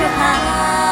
就好。